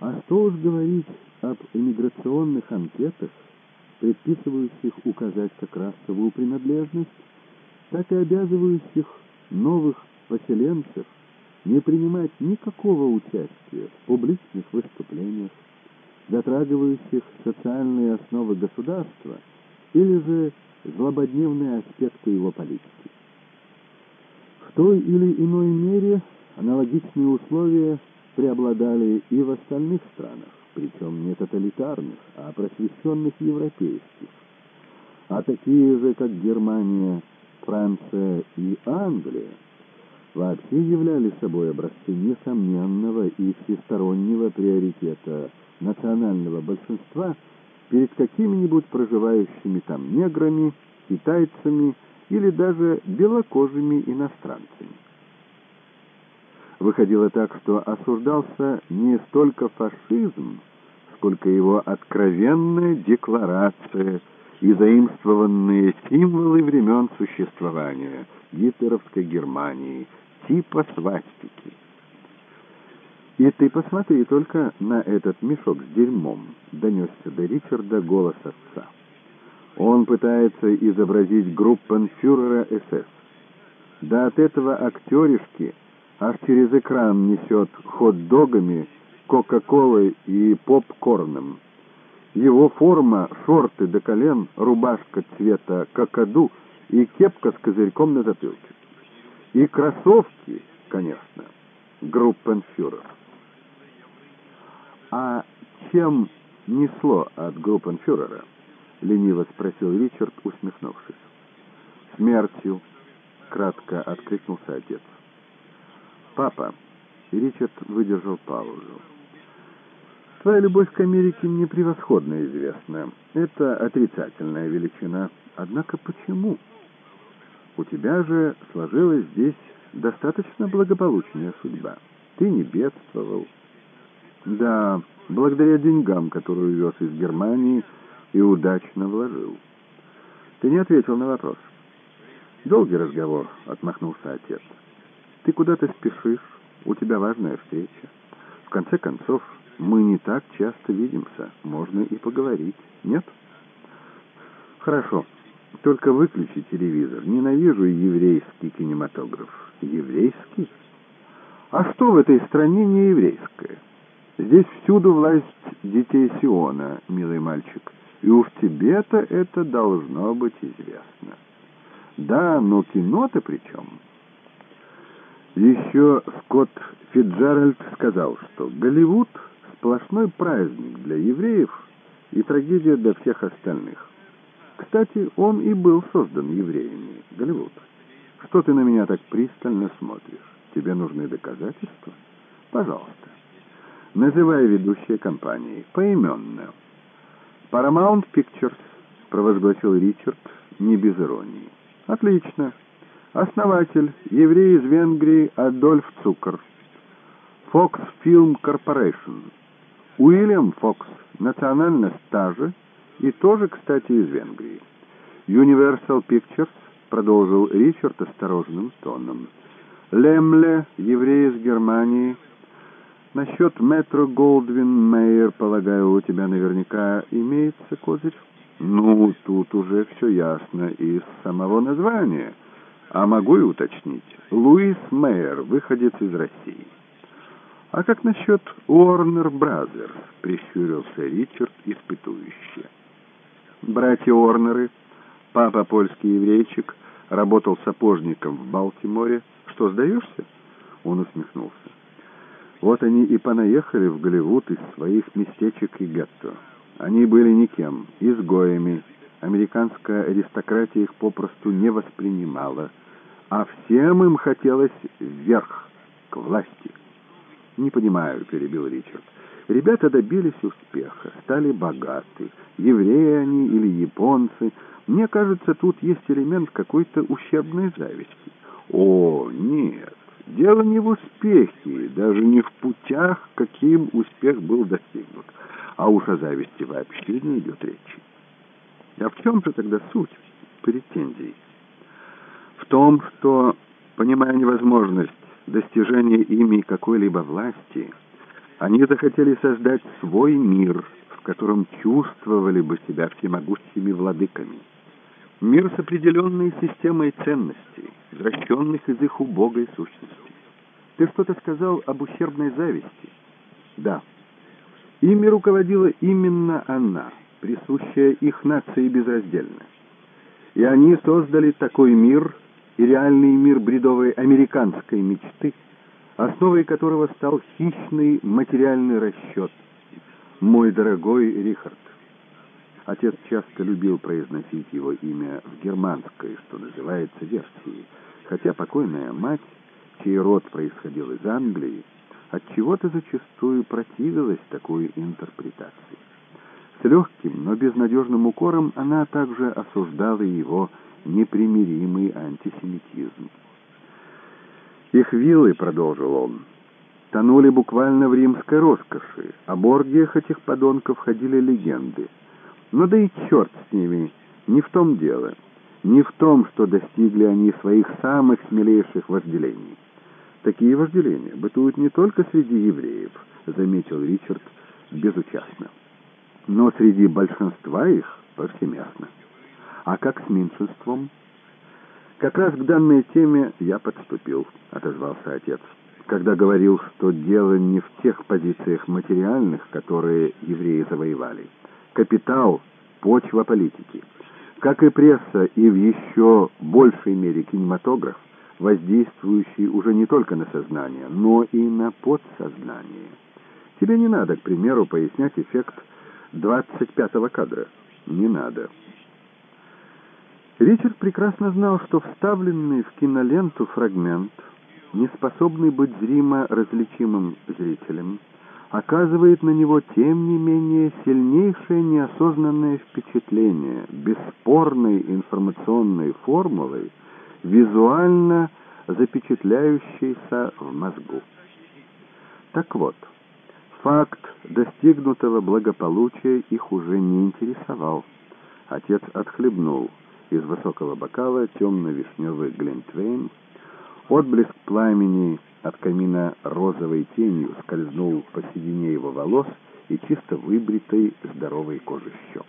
А что уж говорить об эмиграционных анкетах, предписывающих указать как расовую принадлежность, так и обязывающих новых поселенцев не принимать никакого участия в публичных выступлениях, затрагивающих социальные основы государства или же злободневные аспекты его политики. В той или иной мере аналогичные условия преобладали и в остальных странах, причем не тоталитарных, а просвещенных европейских. А такие же, как Германия, Франция и Англия, вообще являли собой образцы несомненного и всестороннего приоритета национального большинства перед какими-нибудь проживающими там неграми, китайцами или даже белокожими иностранцами. Выходило так, что осуждался не столько фашизм, сколько его откровенная декларация и заимствованные символы времен существования гитлеровской Германии, типа свастики. «И ты посмотри только на этот мешок с дерьмом», — донесся до Ричарда голос отца. Он пытается изобразить группенфюрера СС. Да от этого актеришки аж через экран несет хот-догами, кока-колой и попкорном. Его форма, шорты до колен, рубашка цвета какаду и кепка с козырьком на затылке. И кроссовки, конечно, группенфюрер. «А чем несло от группенфюрера?» — лениво спросил Ричард, усмехнувшись. «Смертью», — кратко откликнулся отец. «Папа», — Ричард выдержал паузу, — «твоя любовь к Америке мне превосходно известна. Это отрицательная величина. Однако почему? У тебя же сложилась здесь достаточно благополучная судьба. Ты не бедствовал, да, благодаря деньгам, которые увез из Германии и удачно вложил. Ты не ответил на вопрос. Долгий разговор, отмахнулся отец. Ты куда-то спешишь, у тебя важная встреча. В конце концов, мы не так часто видимся, можно и поговорить, нет? Хорошо, только выключи телевизор. Ненавижу еврейский кинематограф. Еврейский? А что в этой стране не еврейское? Здесь всюду власть детей Сиона, милый мальчик, и уж тебе-то это должно быть известно. Да, но кино-то при чем? Еще Скотт Фитджеральд сказал, что Голливуд — сплошной праздник для евреев и трагедия для всех остальных. Кстати, он и был создан евреями, Голливуд. Что ты на меня так пристально смотришь? Тебе нужны доказательства? Пожалуйста. Называй ведущие компании поименно. Paramount Pictures, провозгласил Ричард, не без иронии. Отлично. Основатель, еврей из Венгрии Адольф Цукер. Fox Film Corporation. Уильям Фокс, национальность та же, и тоже, кстати, из Венгрии. Universal Pictures, продолжил Ричард осторожным тоном. Лемле, еврей из Германии, Насчет Metro-Goldwyn-Mayer, полагаю, у тебя наверняка имеется козырь? Ну, тут уже все ясно из самого названия. А могу и уточнить. Луис Мейер, выходец из России. А как насчет Warner Brothers? Прищурился Ричард, испытующе. Братья Уорнеры, папа польский еврейчик, работал сапожником в Балтиморе. Что, сдаешься? Он усмехнулся. Вот они и понаехали в Голливуд из своих местечек и гетто. Они были никем, изгоями. Американская аристократия их попросту не воспринимала. А всем им хотелось вверх, к власти. «Не понимаю», — перебил Ричард. «Ребята добились успеха, стали богаты. Евреи они или японцы. Мне кажется, тут есть элемент какой-то ущербной зависти». «О, нет, Дело не в успехе, даже не в путях, каким успех был достигнут. А уж о зависти вообще не идет речи. А в чем же тогда суть претензий? Том, что, понимая невозможность достижения ими какой-либо власти, Они захотели создать свой мир, в котором чувствовали бы себя всемогущими владыками. Мир с определенной системой ценностей, возвращенных из их убогой сущности. Ты что-то сказал об ущербной зависти? Да. Ими руководила именно она, присущая их нации безраздельно. И они создали такой мир и реальный мир бредовой американской мечты, основой которого стал хищный материальный расчет. Мой дорогой Рихард. Отец часто любил произносить его имя в германской, что называется, версии, хотя покойная мать, чей род происходил из Англии, от чего то зачастую противилась такой интерпретации. С легким, но безнадежным укором она также осуждала его непримиримый антисемитизм. «Их виллы», — продолжил он, — тонули буквально в римской роскоши. О боргиях этих подонков ходили легенды. Но да и черт с ними, не в том дело. Не в том, что достигли они своих самых смелейших вожделений. Такие вожделения бытуют не только среди евреев, заметил Ричард безучастно, но среди большинства их повсеместно. А как с меньшинством? Как раз к данной теме я подступил, отозвался отец, когда говорил, что дело не в тех позициях материальных, которые евреи завоевали. Капитал – почва политики. Как и пресса, и в еще большей мере кинематограф, воздействующий уже не только на сознание, но и на подсознание. Тебе не надо, к примеру, пояснять эффект 25-го кадра. Не надо. Ричард прекрасно знал, что вставленный в киноленту фрагмент, не способный быть зримо различимым зрителем, оказывает на него, тем не менее, сильнейшее неосознанное впечатление бесспорной информационной формулой, визуально запечатляющейся в мозгу. Так вот, факт достигнутого благополучия их уже не интересовал. Отец отхлебнул из высокого бокала темно-вишневый глинтвейн. Отблеск пламени от камина розовой тенью скользнул по седине его волос и чисто выбритой здоровой кожи щек.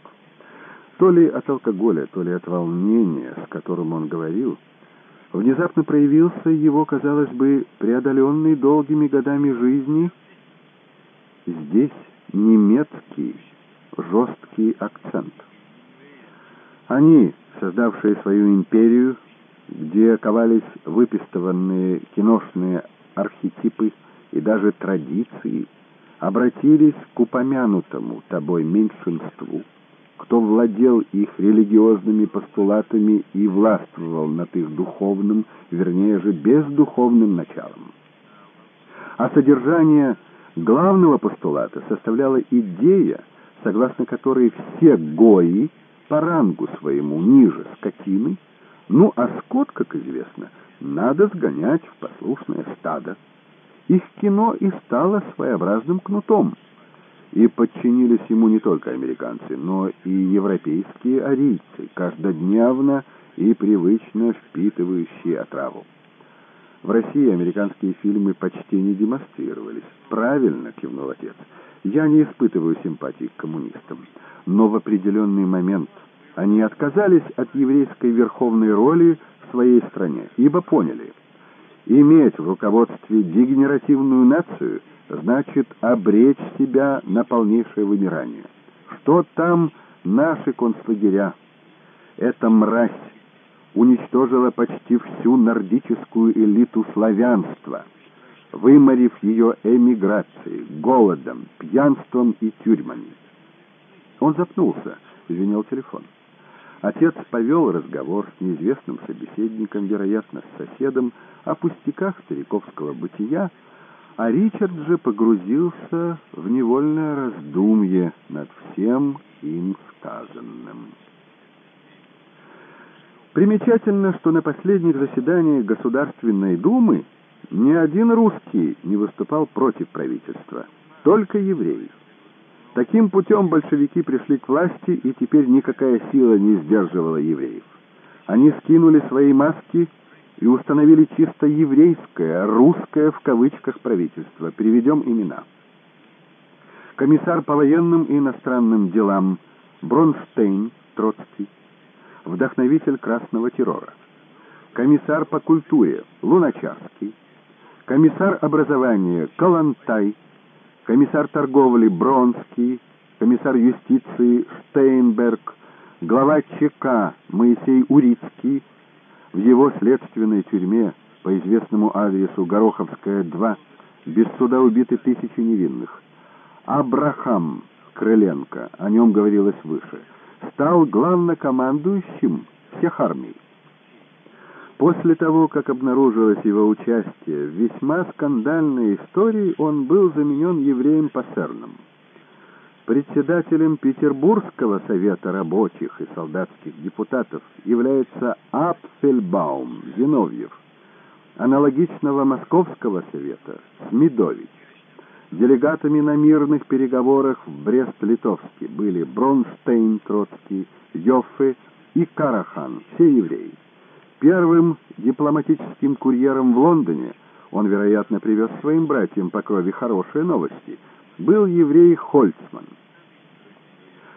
То ли от алкоголя, то ли от волнения, с которым он говорил, внезапно проявился его, казалось бы, преодоленный долгими годами жизни, здесь немецкий жесткий акцент. Они, создавшие свою империю, где ковались выпистыванные киношные архетипы и даже традиции, обратились к упомянутому тобой меньшинству, кто владел их религиозными постулатами и властвовал над их духовным, вернее же бездуховным началом. А содержание главного постулата составляла идея, согласно которой все гои по рангу своему ниже скотины, ну а скот, как известно, надо сгонять в послушное стадо. Их кино и стало своеобразным кнутом, и подчинились ему не только американцы, но и европейские арийцы, каждодневно и привычно впитывающие отраву. В России американские фильмы почти не демонстрировались. Правильно, кивнул отец. Я не испытываю симпатии к коммунистам, но в определенный момент они отказались от еврейской верховной роли в своей стране, ибо поняли, иметь в руководстве дегенеративную нацию значит обречь себя на полнейшее вымирание. Что там наши концлагеря? Эта мразь уничтожила почти всю нордическую элиту славянства – выморив ее эмиграцией, голодом, пьянством и тюрьмами. Он запнулся, звенел телефон. Отец повел разговор с неизвестным собеседником, вероятно, с соседом, о пустяках стариковского бытия, а Ричард же погрузился в невольное раздумье над всем им сказанным. Примечательно, что на последних заседаниях Государственной Думы ни один русский не выступал против правительства, только евреи. Таким путем большевики пришли к власти, и теперь никакая сила не сдерживала евреев. Они скинули свои маски и установили чисто еврейское, русское в кавычках правительство. Приведем имена. комиссар по военным и иностранным делам Бронштейн Троцкий, вдохновитель красного террора, комиссар по культуре Луначарский, комиссар образования Калантай, комиссар торговли Бронский, комиссар юстиции Штейнберг, глава ЧК Моисей Урицкий в его следственной тюрьме по известному адресу Гороховская, 2, без суда убиты тысячи невинных. Абрахам Крыленко, о нем говорилось выше, стал главнокомандующим всех армий. После того, как обнаружилось его участие в весьма скандальной истории, он был заменен евреем Пассерном. Председателем Петербургского совета рабочих и солдатских депутатов является Апфельбаум Зиновьев, аналогичного Московского совета Смедович. Делегатами на мирных переговорах в Брест-Литовске были Бронштейн Троцкий, Йоффе и Карахан, все евреи. Первым дипломатическим курьером в Лондоне он, вероятно, привез своим братьям по крови хорошие новости. Был еврей Хольцман.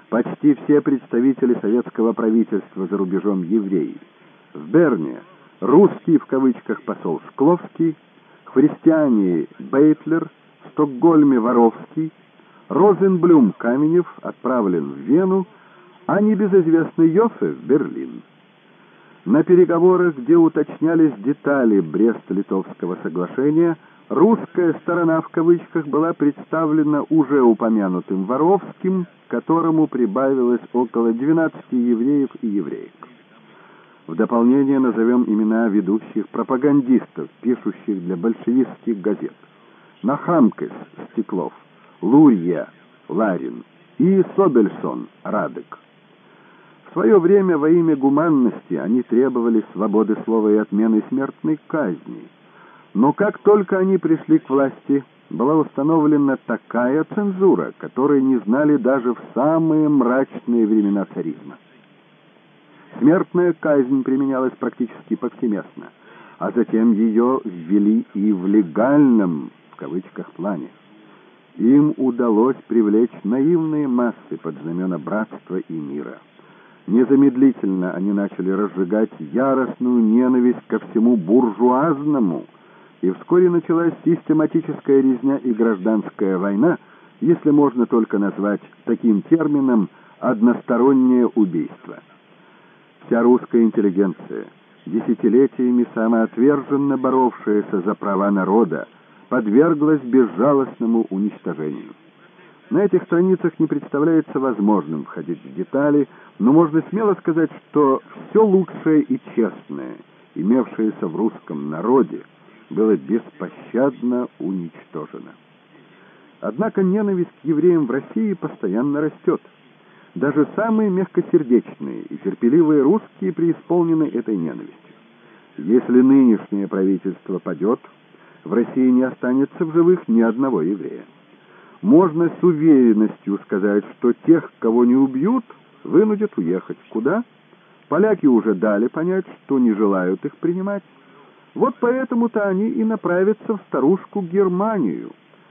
Почти все представители советского правительства за рубежом евреи. В Берне русский в кавычках посол Шкловский, христиане Бейтлер, в Стокгольме Воровский, Розенблюм Каменев отправлен в Вену, а небезызвестный Йофе в Берлин. На переговорах, где уточнялись детали Брест-Литовского соглашения, русская сторона в кавычках была представлена уже упомянутым Воровским, которому прибавилось около 12 евреев и евреек. В дополнение назовем имена ведущих пропагандистов, пишущих для большевистских газет. Нахамкес Стеклов, Лурья Ларин и Собельсон Радек. В свое время во имя гуманности они требовали свободы слова и отмены смертной казни. Но как только они пришли к власти, была установлена такая цензура, которой не знали даже в самые мрачные времена царизма. Смертная казнь применялась практически повсеместно, а затем ее ввели и в легальном, в кавычках, плане. Им удалось привлечь наивные массы под знамена братства и мира. Незамедлительно они начали разжигать яростную ненависть ко всему буржуазному, и вскоре началась систематическая резня и гражданская война, если можно только назвать таким термином «одностороннее убийство». Вся русская интеллигенция, десятилетиями самоотверженно боровшаяся за права народа, подверглась безжалостному уничтожению. На этих страницах не представляется возможным входить в детали, но можно смело сказать, что все лучшее и честное, имевшееся в русском народе, было беспощадно уничтожено. Однако ненависть к евреям в России постоянно растет. Даже самые мягкосердечные и терпеливые русские преисполнены этой ненавистью. Если нынешнее правительство падет, в России не останется в живых ни одного еврея можно с уверенностью сказать, что тех, кого не убьют, вынудят уехать. Куда? Поляки уже дали понять, что не желают их принимать. Вот поэтому-то они и направятся в старушку Германию,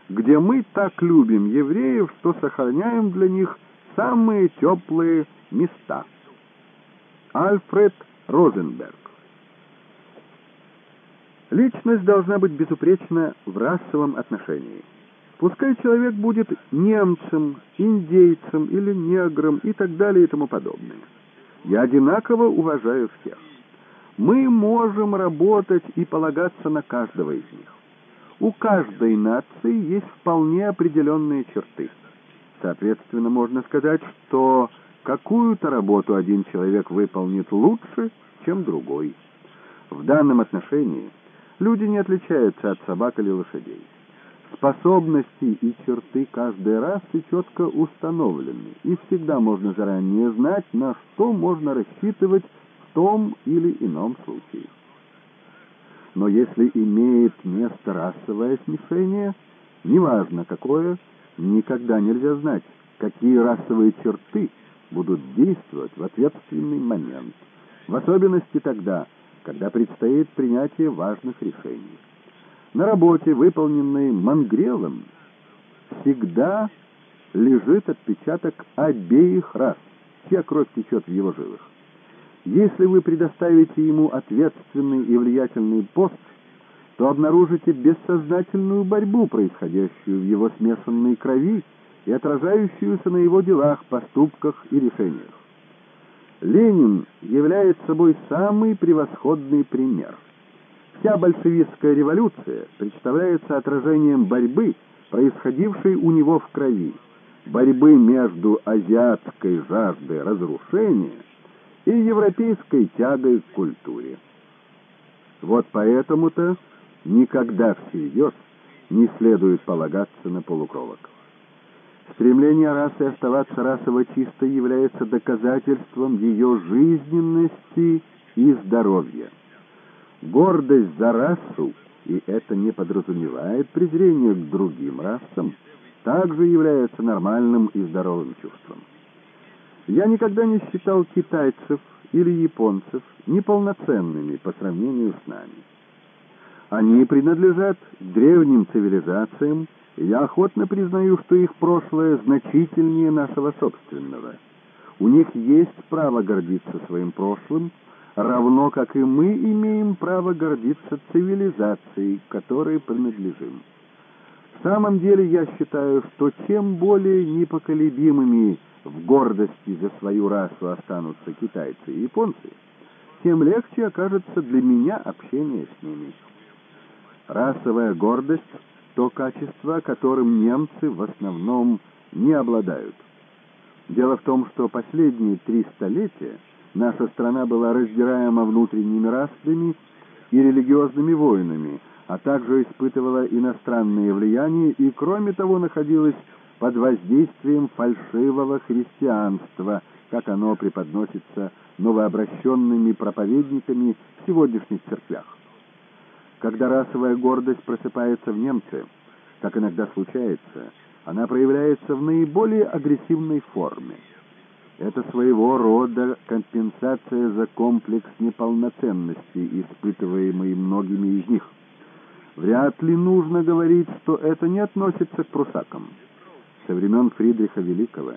где мы так любим евреев, что сохраняем для них самые теплые места. Альфред Розенберг Личность должна быть безупречна в расовом отношении. Пускай человек будет немцем, индейцем или негром и так далее и тому подобное. Я одинаково уважаю всех. Мы можем работать и полагаться на каждого из них. У каждой нации есть вполне определенные черты. Соответственно, можно сказать, что какую-то работу один человек выполнит лучше, чем другой. В данном отношении люди не отличаются от собак или лошадей. Способности и черты каждой расы четко установлены, и всегда можно заранее знать, на что можно рассчитывать в том или ином случае. Но если имеет место расовое смешение, неважно какое, никогда нельзя знать, какие расовые черты будут действовать в ответственный момент, в особенности тогда, когда предстоит принятие важных решений на работе, выполненной Мангрелом, всегда лежит отпечаток обеих рас, чья кровь течет в его жилах. Если вы предоставите ему ответственный и влиятельный пост, то обнаружите бессознательную борьбу, происходящую в его смешанной крови и отражающуюся на его делах, поступках и решениях. Ленин является собой самый превосходный пример. Вся большевистская революция представляется отражением борьбы, происходившей у него в крови, борьбы между азиатской жаждой разрушения и европейской тягой к культуре. Вот поэтому-то никогда всерьез не следует полагаться на полукровок. Стремление расы оставаться расово чистой является доказательством ее жизненности и здоровья. Гордость за расу, и это не подразумевает презрение к другим расам, также является нормальным и здоровым чувством. Я никогда не считал китайцев или японцев неполноценными по сравнению с нами. Они принадлежат древним цивилизациям, и я охотно признаю, что их прошлое значительнее нашего собственного. У них есть право гордиться своим прошлым, равно как и мы имеем право гордиться цивилизацией, которой принадлежим. В самом деле я считаю, что чем более непоколебимыми в гордости за свою расу останутся китайцы и японцы, тем легче окажется для меня общение с ними. Расовая гордость – то качество, которым немцы в основном не обладают. Дело в том, что последние три столетия наша страна была раздираема внутренними распрями и религиозными войнами, а также испытывала иностранные влияния и, кроме того, находилась под воздействием фальшивого христианства, как оно преподносится новообращенными проповедниками в сегодняшних церквях. Когда расовая гордость просыпается в немце, как иногда случается, она проявляется в наиболее агрессивной форме. Это своего рода компенсация за комплекс неполноценности, испытываемый многими из них. Вряд ли нужно говорить, что это не относится к прусакам. Со времен Фридриха Великого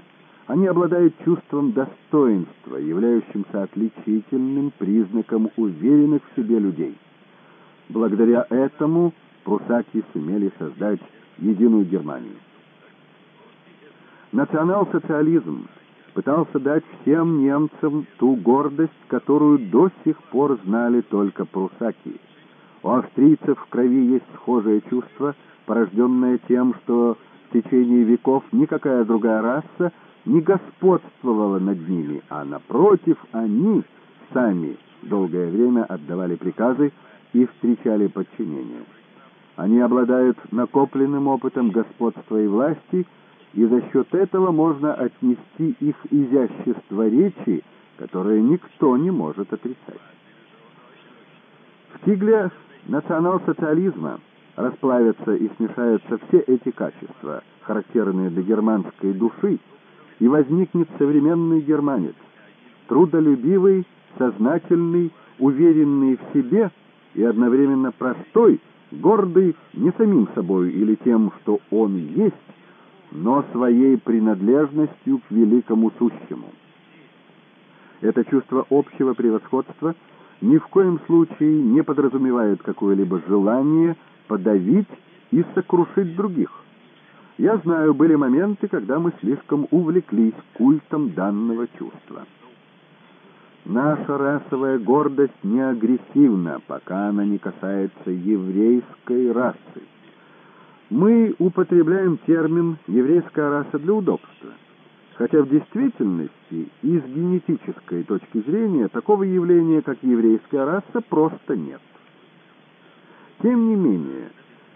они обладают чувством достоинства, являющимся отличительным признаком уверенных в себе людей. Благодаря этому прусаки сумели создать единую Германию. Национал-социализм пытался дать всем немцам ту гордость, которую до сих пор знали только прусаки. У австрийцев в крови есть схожее чувство, порожденное тем, что в течение веков никакая другая раса не господствовала над ними, а напротив, они сами долгое время отдавали приказы и встречали подчинение. Они обладают накопленным опытом господства и власти, и за счет этого можно отнести их изящество речи, которое никто не может отрицать. В тигле национал-социализма расплавятся и смешаются все эти качества, характерные для германской души, и возникнет современный германец, трудолюбивый, сознательный, уверенный в себе – и одновременно простой, гордый не самим собой или тем, что он есть, но своей принадлежностью к великому сущему. Это чувство общего превосходства ни в коем случае не подразумевает какое-либо желание подавить и сокрушить других. Я знаю, были моменты, когда мы слишком увлеклись культом данного чувства. Наша расовая гордость не агрессивна, пока она не касается еврейской расы. Мы употребляем термин «еврейская раса» для удобства, хотя в действительности и с генетической точки зрения такого явления, как еврейская раса, просто нет. Тем не менее,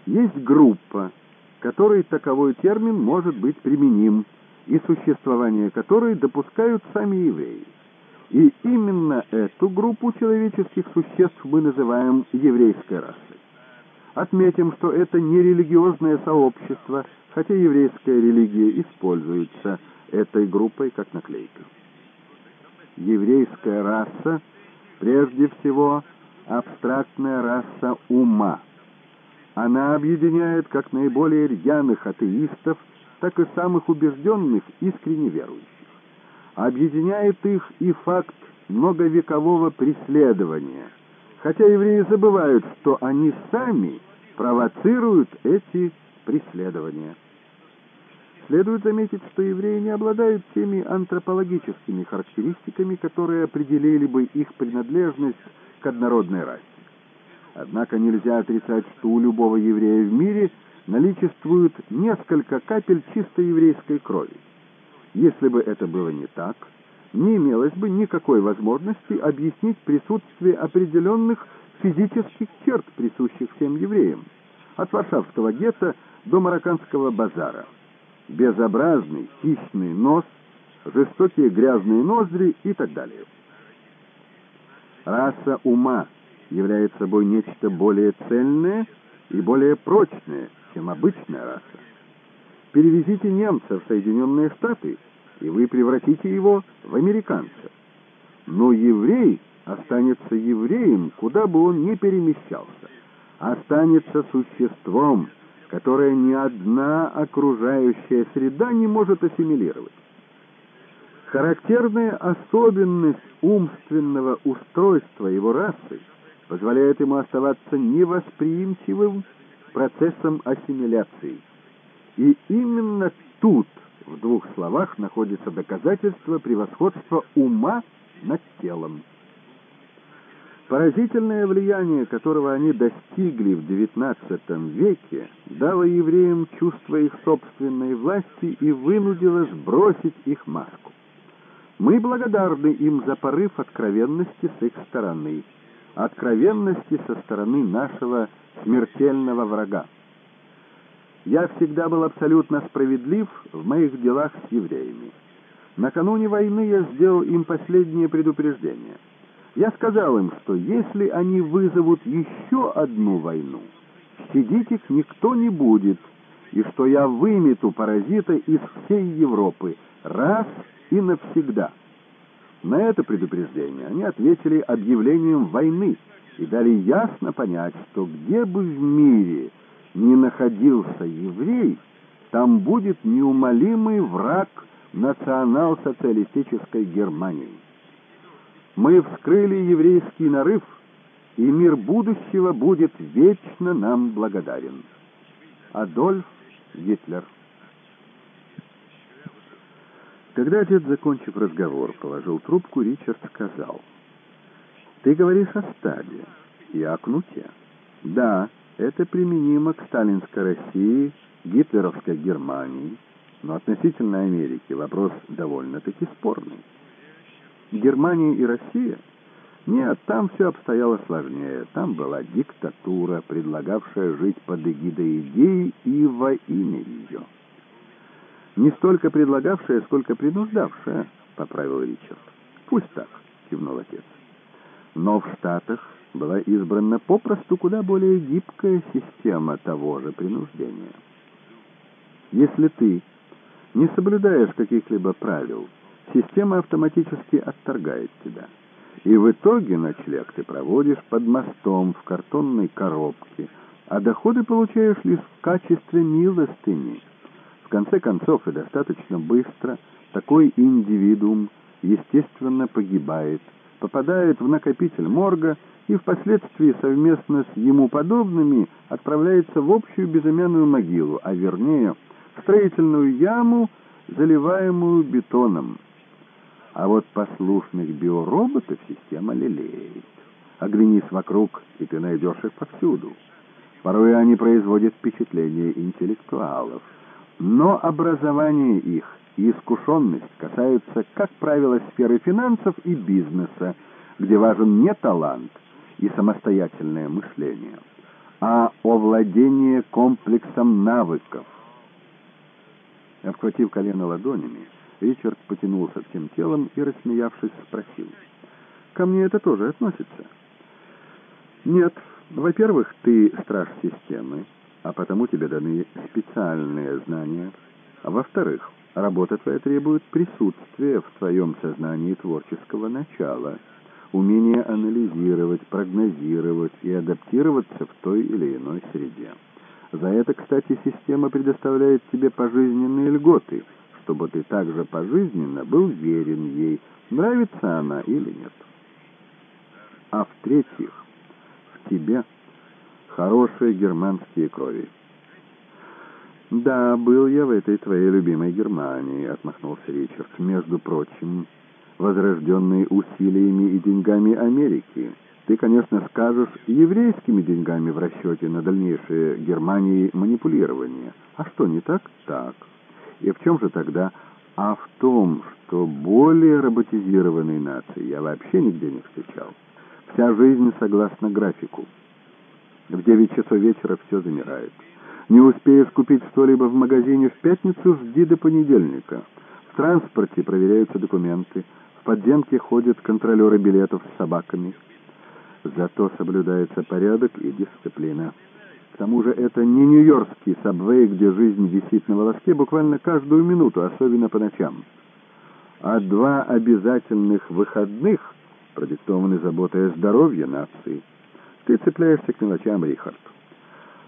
есть группа, которой таковой термин может быть применим, и существование которой допускают сами евреи. И именно эту группу человеческих существ мы называем еврейской расой. Отметим, что это не религиозное сообщество, хотя еврейская религия используется этой группой как наклейка. Еврейская раса прежде всего абстрактная раса ума. Она объединяет как наиболее рьяных атеистов, так и самых убежденных, искренне верующих. Объединяет их и факт многовекового преследования, хотя евреи забывают, что они сами провоцируют эти преследования. Следует заметить, что евреи не обладают теми антропологическими характеристиками, которые определили бы их принадлежность к однородной расе. Однако нельзя отрицать, что у любого еврея в мире наличествует несколько капель чисто еврейской крови. Если бы это было не так, не имелось бы никакой возможности объяснить присутствие определенных физических черт, присущих всем евреям, от Варшавского гетто до Марокканского базара. Безобразный, хищный нос, жестокие грязные ноздри и так далее. Раса ума является собой нечто более цельное и более прочное, чем обычная раса. Перевезите немца в Соединенные Штаты, и вы превратите его в американца. Но еврей останется евреем, куда бы он ни перемещался. Останется существом, которое ни одна окружающая среда не может ассимилировать. Характерная особенность умственного устройства его расы позволяет ему оставаться невосприимчивым процессом ассимиляции. И именно тут, в двух словах, находится доказательство превосходства ума над телом. Поразительное влияние, которого они достигли в XIX веке, дало евреям чувство их собственной власти и вынудило сбросить их маску. Мы благодарны им за порыв откровенности с их стороны, откровенности со стороны нашего смертельного врага. Я всегда был абсолютно справедлив в моих делах с евреями. Накануне войны я сделал им последнее предупреждение – я сказал им, что если они вызовут еще одну войну, щадить их никто не будет, и что я вымету паразита из всей Европы раз и навсегда. На это предупреждение они ответили объявлением войны и дали ясно понять, что где бы в мире ни находился еврей, там будет неумолимый враг национал-социалистической Германии. Мы вскрыли еврейский нарыв, и мир будущего будет вечно нам благодарен. Адольф Гитлер Когда отец, закончив разговор, положил трубку, Ричард сказал, «Ты говоришь о стаде и о кнуте. Да, это применимо к сталинской России, гитлеровской Германии, но относительно Америки вопрос довольно-таки спорный. Германия и Россия? Нет, там все обстояло сложнее. Там была диктатура, предлагавшая жить под эгидой идеи и во имя ее. Не столько предлагавшая, сколько принуждавшая, поправил Ричард. Пусть так, кивнул отец. Но в Штатах была избрана попросту куда более гибкая система того же принуждения. Если ты не соблюдаешь каких-либо правил, система автоматически отторгает тебя. И в итоге ночлег ты проводишь под мостом в картонной коробке, а доходы получаешь лишь в качестве милостыни. В конце концов и достаточно быстро такой индивидуум естественно погибает, попадает в накопитель морга и впоследствии совместно с ему подобными отправляется в общую безымянную могилу, а вернее в строительную яму, заливаемую бетоном. А вот послушных биороботов система лелеет. Оглянись вокруг, и ты найдешь их повсюду. Порой они производят впечатление интеллектуалов. Но образование их и искушенность касаются, как правило, сферы финансов и бизнеса, где важен не талант и самостоятельное мышление, а овладение комплексом навыков. Обхватив колено ладонями, Ричард потянулся всем телом и, рассмеявшись, спросил. «Ко мне это тоже относится?» «Нет. Во-первых, ты страж системы, а потому тебе даны специальные знания. Во-вторых, работа твоя требует присутствия в твоем сознании творческого начала, умения анализировать, прогнозировать и адаптироваться в той или иной среде. За это, кстати, система предоставляет тебе пожизненные льготы, чтобы ты также пожизненно был верен ей, нравится она или нет. А в-третьих, в тебе хорошие германские крови. «Да, был я в этой твоей любимой Германии», — отмахнулся Ричард. «Между прочим, возрожденной усилиями и деньгами Америки. Ты, конечно, скажешь, еврейскими деньгами в расчете на дальнейшее Германии манипулирование. А что, не так? Так. И в чем же тогда? А в том, что более роботизированной нации я вообще нигде не встречал. Вся жизнь согласно графику. В девять часов вечера все замирает. Не успеешь купить что-либо в магазине в пятницу, жди до понедельника. В транспорте проверяются документы. В подземке ходят контролеры билетов с собаками. Зато соблюдается порядок и дисциплина. К тому же это не нью-йоркский сабвей, где жизнь висит на волоске буквально каждую минуту, особенно по ночам. А два обязательных выходных продиктованы заботой о здоровье нации. Ты цепляешься к мелочам, Рихард.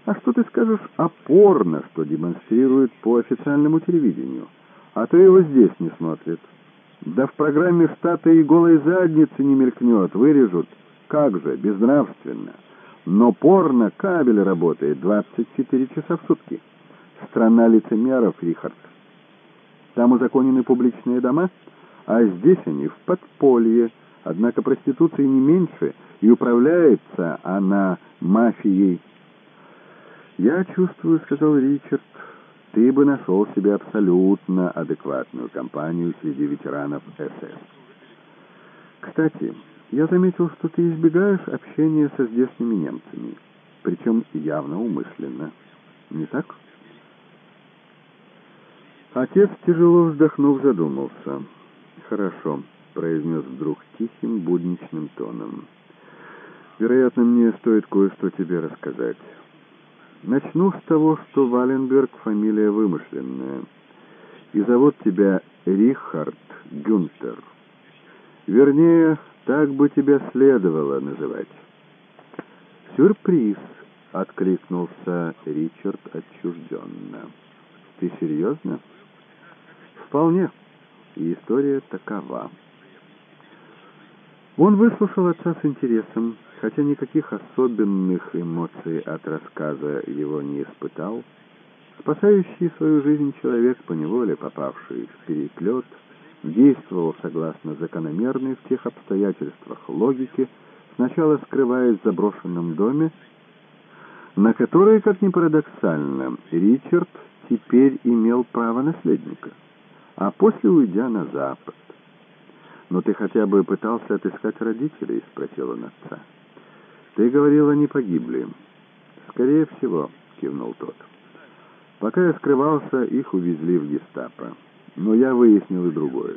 А что ты скажешь о порно, что демонстрируют по официальному телевидению? А то его здесь не смотрят. Да в программе штата и голой задницы не мелькнет, вырежут. Как же, безнравственно. Но порно кабель работает 24 часа в сутки. Страна лицемеров, Рихард. Там узаконены публичные дома, а здесь они в подполье. Однако проституции не меньше, и управляется она мафией «Я чувствую», — сказал Ричард, — «ты бы нашел себе абсолютно адекватную компанию среди ветеранов СС. Кстати, я заметил, что ты избегаешь общения со здешними немцами, причем явно умышленно. Не так?» Отец, тяжело вздохнув, задумался. «Хорошо», — произнес вдруг тихим, будничным тоном. «Вероятно, мне стоит кое-что тебе рассказать». Начну с того, что Валенберг — фамилия вымышленная. И зовут тебя Рихард Гюнтер. Вернее, так бы тебя следовало называть. «Сюрприз!» — откликнулся Ричард отчужденно. «Ты серьезно?» «Вполне. И история такова». Он выслушал отца с интересом хотя никаких особенных эмоций от рассказа его не испытал, спасающий свою жизнь человек, поневоле попавший в переплет, действовал согласно закономерной в тех обстоятельствах логике, сначала скрываясь в заброшенном доме, на который, как ни парадоксально, Ричард теперь имел право наследника, а после уйдя на запад. «Но ты хотя бы пытался отыскать родителей?» — спросил он отца. «Ты говорил, они погибли». «Скорее всего», — кивнул тот. «Пока я скрывался, их увезли в гестапо. Но я выяснил и другое.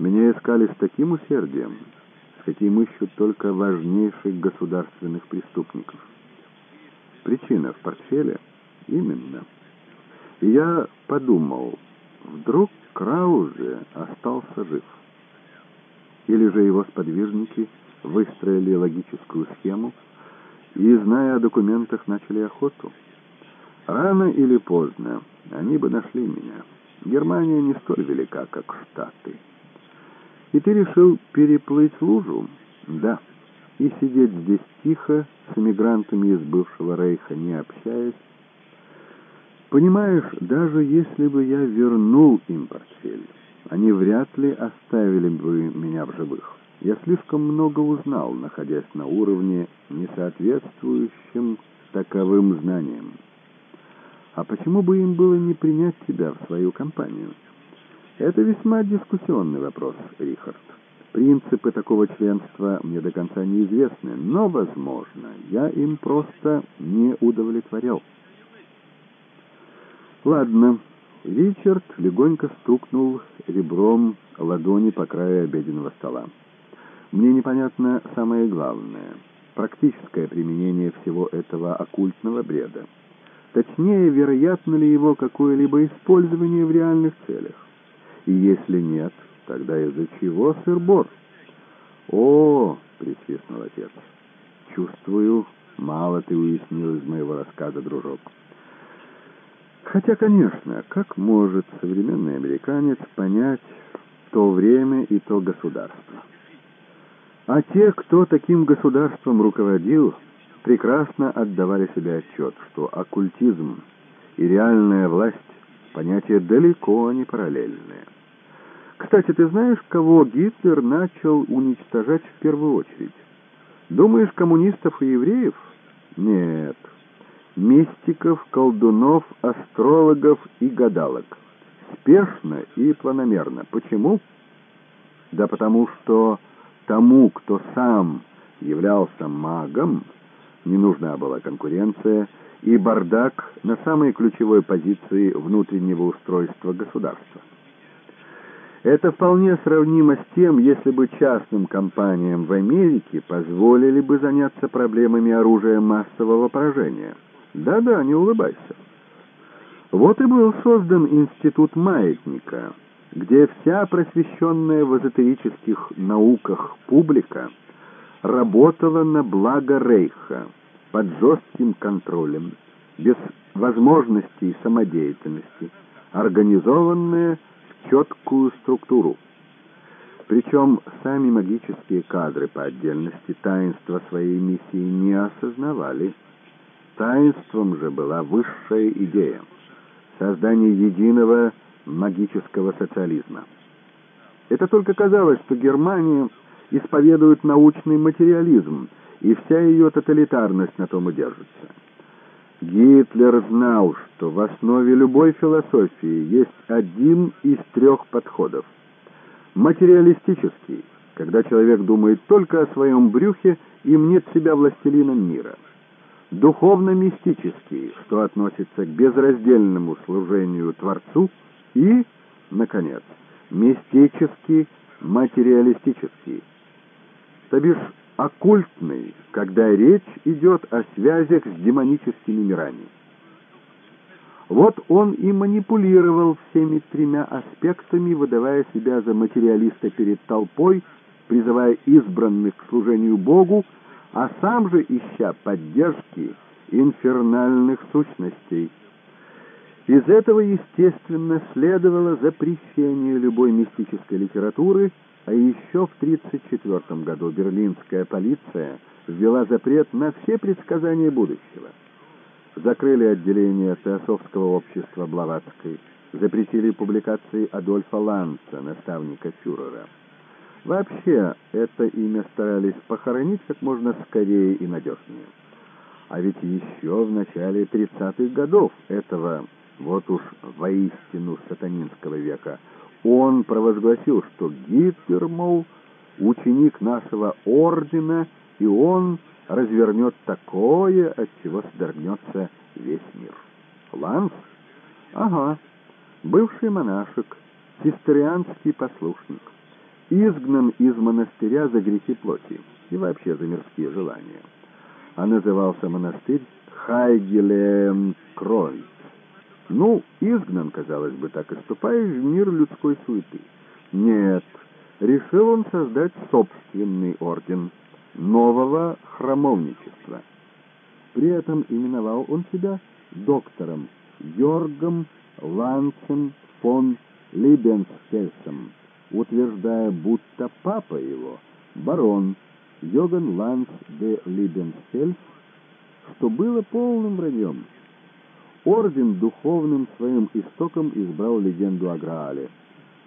Меня искали с таким усердием, с каким ищут только важнейших государственных преступников. Причина в портфеле? Именно. И я подумал, вдруг Краузе остался жив. Или же его сподвижники — выстроили логическую схему и, зная о документах, начали охоту. Рано или поздно они бы нашли меня. Германия не столь велика, как Штаты. И ты решил переплыть лужу? Да. И сидеть здесь тихо, с эмигрантами из бывшего рейха, не общаясь. Понимаешь, даже если бы я вернул им портфель, они вряд ли оставили бы меня в живых. Я слишком много узнал, находясь на уровне, несоответствующем таковым знаниям. А почему бы им было не принять тебя в свою компанию? Это весьма дискуссионный вопрос, Рихард. Принципы такого членства мне до конца неизвестны, но, возможно, я им просто не удовлетворял. Ладно. Ричард легонько стукнул ребром ладони по краю обеденного стола. Мне непонятно самое главное — практическое применение всего этого оккультного бреда. Точнее, вероятно ли его какое-либо использование в реальных целях? И если нет, тогда из-за чего сыр-бор? «О!» — присвистнул отец. «Чувствую, мало ты уяснил из моего рассказа, дружок. Хотя, конечно, как может современный американец понять то время и то государство? А те, кто таким государством руководил, прекрасно отдавали себе отчет, что оккультизм и реальная власть – понятия далеко не параллельные. Кстати, ты знаешь, кого Гитлер начал уничтожать в первую очередь? Думаешь, коммунистов и евреев? Нет. Мистиков, колдунов, астрологов и гадалок. Спешно и планомерно. Почему? Да потому что тому, кто сам являлся магом, не нужна была конкуренция и бардак на самой ключевой позиции внутреннего устройства государства. Это вполне сравнимо с тем, если бы частным компаниям в Америке позволили бы заняться проблемами оружия массового поражения. Да-да, не улыбайся. Вот и был создан институт маятника, где вся просвещенная в эзотерических науках публика работала на благо Рейха под жестким контролем, без возможностей самодеятельности, организованная четкую структуру. Причем сами магические кадры по отдельности таинства своей миссии не осознавали. Таинством же была высшая идея — создание единого магического социализма. Это только казалось, что Германия исповедует научный материализм, и вся ее тоталитарность на том и держится. Гитлер знал, что в основе любой философии есть один из трех подходов. Материалистический, когда человек думает только о своем брюхе и мнет себя властелином мира. Духовно-мистический, что относится к безраздельному служению Творцу. И, наконец, мистический, материалистический. То бишь, оккультный, когда речь идет о связях с демоническими мирами. Вот он и манипулировал всеми тремя аспектами, выдавая себя за материалиста перед толпой, призывая избранных к служению Богу, а сам же ища поддержки инфернальных сущностей. Из этого, естественно, следовало запрещение любой мистической литературы – а еще в 1934 году берлинская полиция ввела запрет на все предсказания будущего. Закрыли отделение Теософского общества Блаватской, запретили публикации Адольфа Ланца, наставника фюрера. Вообще, это имя старались похоронить как можно скорее и надежнее. А ведь еще в начале 30-х годов этого, вот уж воистину сатанинского века, он провозгласил, что Гитлер, мол, ученик нашего ордена, и он развернет такое, от чего содрогнется весь мир. Ланс? Ага, бывший монашек, сестерианский послушник, изгнан из монастыря за грехи плоти и вообще за мирские желания. А назывался монастырь Хайгелем Кройц. Ну, изгнан, казалось бы, так и ступаешь в мир людской суеты. Нет, решил он создать собственный орден нового храмовничества. При этом именовал он себя доктором Йоргом Лансен фон Либенсхельсом, утверждая, будто папа его, барон Йоган Ланс де Либенсхельс, что было полным враньем. Орден духовным своим истоком избрал легенду о Граале,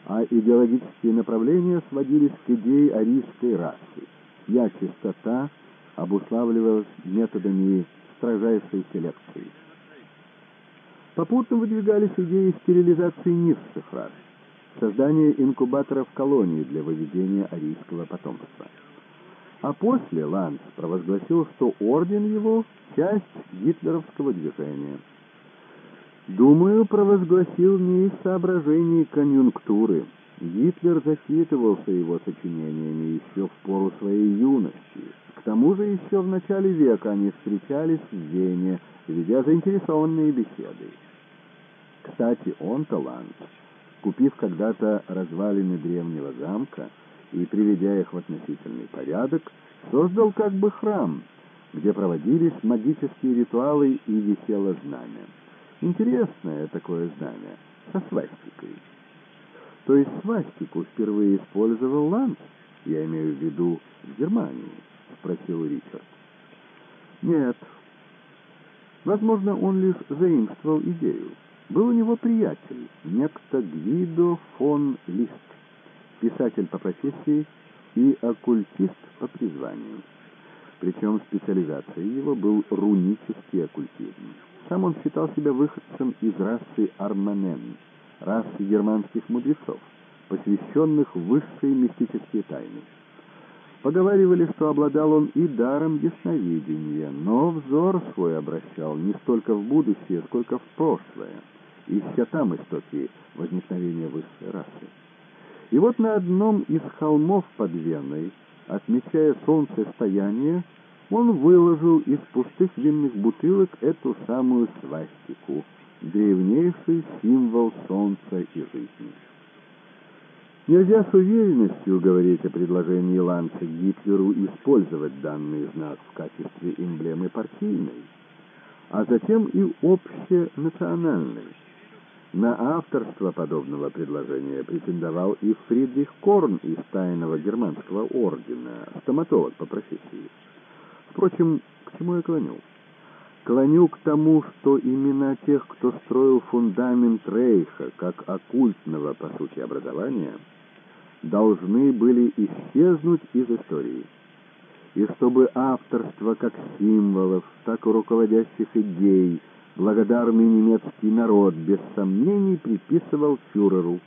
а идеологические направления сводились к идее арийской расы, чья чистота обуславливалась методами строжайшей селекции. Попутно выдвигались идеи стерилизации низших рас, создания инкубаторов колоний для выведения арийского потомства. А после Ланс провозгласил, что орден его – часть гитлеровского движения – Думаю, провозгласил не из соображений конъюнктуры. Гитлер зачитывался его сочинениями еще в пору своей юности. К тому же еще в начале века они встречались в Вене, ведя заинтересованные беседы. Кстати, он талант. Купив когда-то развалины древнего замка и приведя их в относительный порядок, создал как бы храм, где проводились магические ритуалы и висело знамя. Интересное такое знамя, со свастикой. То есть свастику впервые использовал Ланс? Я имею в виду в Германии, спросил Ричард. Нет. Возможно, он лишь заимствовал идею. Был у него приятель, некто Гвидо фон Лист, писатель по профессии и оккультист по призванию. Причем специализацией его был рунический оккультизм. Сам он считал себя выходцем из расы Арманен, расы германских мудрецов, посвященных в высшие мистические тайны. Поговаривали, что обладал он и даром ясновидения, но взор свой обращал не столько в будущее, сколько в прошлое, ища там истоки возникновения высшей расы. И вот на одном из холмов под Веной, отмечая солнцестояние, он выложил из пустых винных бутылок эту самую свастику, древнейший символ солнца и жизни. Нельзя с уверенностью говорить о предложении Ланца Гитлеру использовать данный знак в качестве эмблемы партийной, а затем и общенациональной. На авторство подобного предложения претендовал и Фридрих Корн из тайного германского ордена, стоматолог по профессии. Впрочем, к чему я клоню? Клоню к тому, что имена тех, кто строил фундамент Рейха как оккультного, по сути, образования, должны были исчезнуть из истории. И чтобы авторство как символов, так и руководящих идей, благодарный немецкий народ без сомнений приписывал фюреру.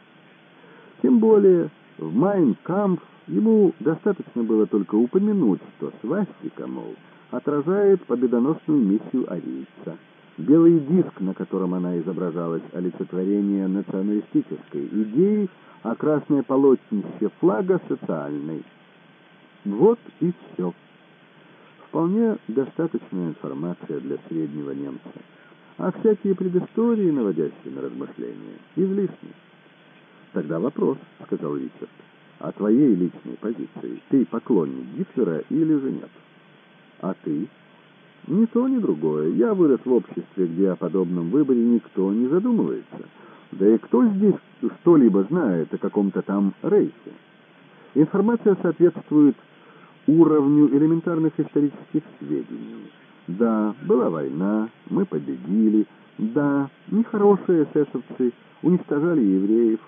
Тем более в Майнкампф ему достаточно было только упомянуть, что свастика, мол, отражает победоносную миссию арийца. Белый диск, на котором она изображалась, олицетворение националистической идеи, а красное полотнище флага социальной. Вот и все. Вполне достаточная информация для среднего немца. А всякие предыстории, наводящие на размышления, излишни. Тогда вопрос, сказал Ричард, о твоей личной позиции. Ты поклонник Гитлера или же нет? А ты? Ни то, ни другое. Я вырос в обществе, где о подобном выборе никто не задумывается. Да и кто здесь что-либо знает о каком-то там рейсе? Информация соответствует уровню элементарных исторических сведений. Да, была война, мы победили. Да, нехорошие эсэсовцы уничтожали евреев.